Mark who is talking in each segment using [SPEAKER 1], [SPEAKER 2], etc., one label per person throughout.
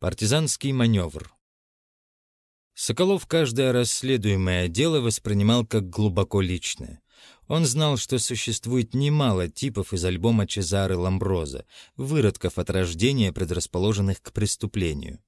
[SPEAKER 1] Партизанский маневр. Соколов каждое расследуемое дело воспринимал как глубоко личное. Он знал, что существует немало типов из альбома Чезары Ламброза, выродков от рождения, предрасположенных к преступлению.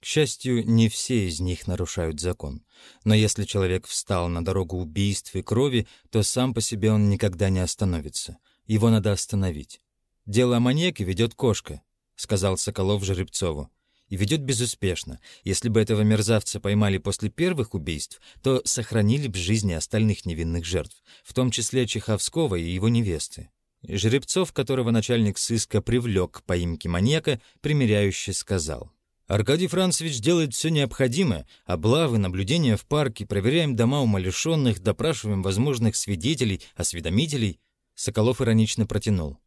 [SPEAKER 1] К счастью, не все из них нарушают закон. Но если человек встал на дорогу убийств и крови, то сам по себе он никогда не остановится. Его надо остановить. «Дело о маньяке ведет кошка», — сказал Соколов Жеребцову и ведет безуспешно. Если бы этого мерзавца поймали после первых убийств, то сохранили бы жизни остальных невинных жертв, в том числе Чеховского и его невесты. Жеребцов, которого начальник сыска привлек к поимке маньяка, примиряюще сказал. «Аркадий Францевич делает все необходимое. Облавы, наблюдения в парке, проверяем дома умалишенных, допрашиваем возможных свидетелей, осведомителей». Соколов иронично протянул.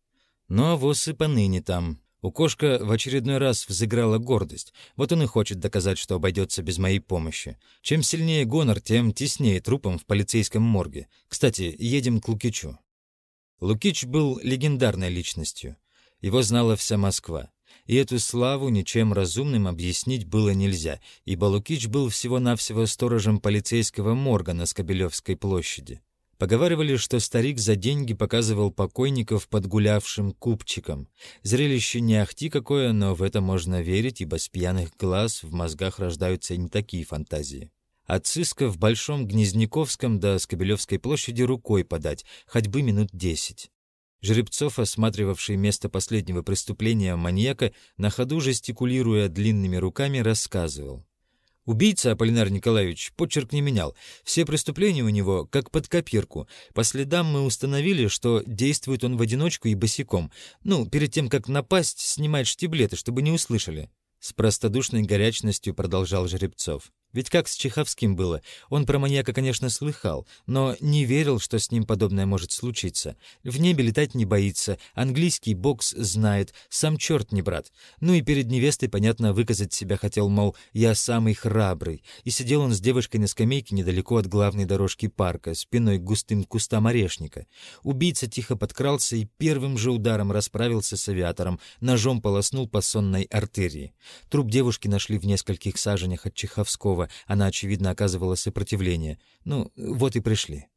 [SPEAKER 1] «Ну а воз и поныне там. У кошка в очередной раз взыграла гордость. Вот он и хочет доказать, что обойдется без моей помощи. Чем сильнее гонор, тем теснее трупом в полицейском морге. Кстати, едем к Лукичу. Лукич был легендарной личностью. Его знала вся Москва. И эту славу ничем разумным объяснить было нельзя, ибо Лукич был всего-навсего сторожем полицейского морга на Скобелевской площади. Поговаривали, что старик за деньги показывал покойников подгулявшим купчикам. Зрелище не ахти какое, но в это можно верить, ибо с пьяных глаз в мозгах рождаются не такие фантазии. От сыска в Большом Гнезняковском до Скобелевской площади рукой подать, хоть бы минут десять. Жеребцов, осматривавший место последнего преступления маньяка, на ходу жестикулируя длинными руками, рассказывал. Убийца Аполлинар Николаевич почерк не менял. Все преступления у него как под копирку. По следам мы установили, что действует он в одиночку и босиком. Ну, перед тем, как напасть, снимает штиблеты, чтобы не услышали. С простодушной горячностью продолжал Жеребцов. Ведь как с Чеховским было? Он про маньяка, конечно, слыхал, но не верил, что с ним подобное может случиться. В небе летать не боится, английский бокс знает, сам черт не брат. Ну и перед невестой, понятно, выказать себя хотел, мол, я самый храбрый. И сидел он с девушкой на скамейке недалеко от главной дорожки парка, спиной к густым кустам орешника. Убийца тихо подкрался и первым же ударом расправился с авиатором, ножом полоснул по сонной артерии. Труп девушки нашли в нескольких саженях от Чеховского, она, очевидно, оказывала сопротивление. Ну, вот и пришли.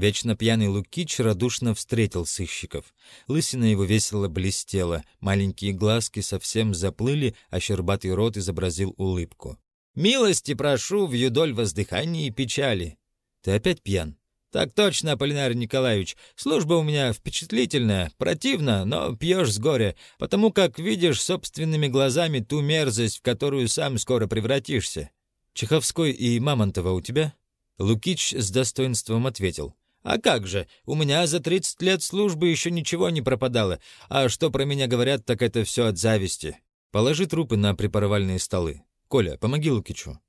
[SPEAKER 1] Вечно пьяный Лукич радушно встретил сыщиков. Лысина его весело блестела, маленькие глазки совсем заплыли, а щербатый рот изобразил улыбку. «Милости прошу в юдоль воздыхания и печали». «Ты опять пьян?» «Так точно, Аполлинарий Николаевич. Служба у меня впечатлительная, противно, но пьешь с горя, потому как видишь собственными глазами ту мерзость, в которую сам скоро превратишься. Чеховской и Мамонтова у тебя?» Лукич с достоинством ответил. «А как же, у меня за 30 лет службы еще ничего не пропадало, а что про меня говорят, так это все от зависти. Положи трупы на припоровальные столы. Коля, помоги Лукичу».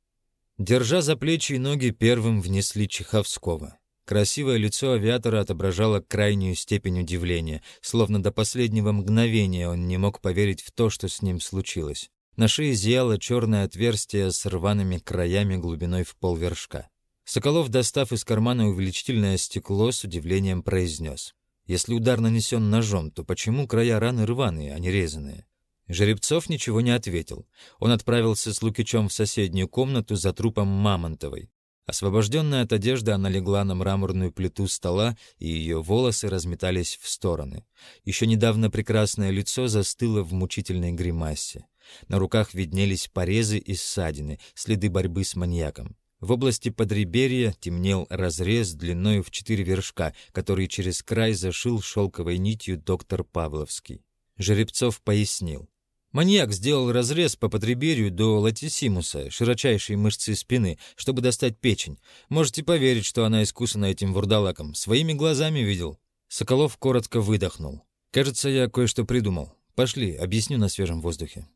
[SPEAKER 1] Держа за плечи и ноги, первым внесли Чеховского. Красивое лицо авиатора отображало крайнюю степень удивления, словно до последнего мгновения он не мог поверить в то, что с ним случилось. На шее зияло черное отверстие с рваными краями глубиной в полвершка. Соколов, достав из кармана увеличительное стекло, с удивлением произнес. «Если удар нанесен ножом, то почему края раны рваные, а не резаные?» Жеребцов ничего не ответил. Он отправился с Лукичом в соседнюю комнату за трупом Мамонтовой. Освобожденная от одежды, она легла на мраморную плиту стола, и ее волосы разметались в стороны. Еще недавно прекрасное лицо застыло в мучительной гримасе. На руках виднелись порезы и ссадины, следы борьбы с маньяком. В области подреберья темнел разрез длиной в четыре вершка, который через край зашил шелковой нитью доктор Павловский. Жеребцов пояснил. Маньяк сделал разрез по подреберью до латисимуса, широчайшей мышцы спины, чтобы достать печень. Можете поверить, что она искусана этим вурдалаком. Своими глазами видел. Соколов коротко выдохнул. «Кажется, я кое-что придумал. Пошли, объясню на свежем воздухе».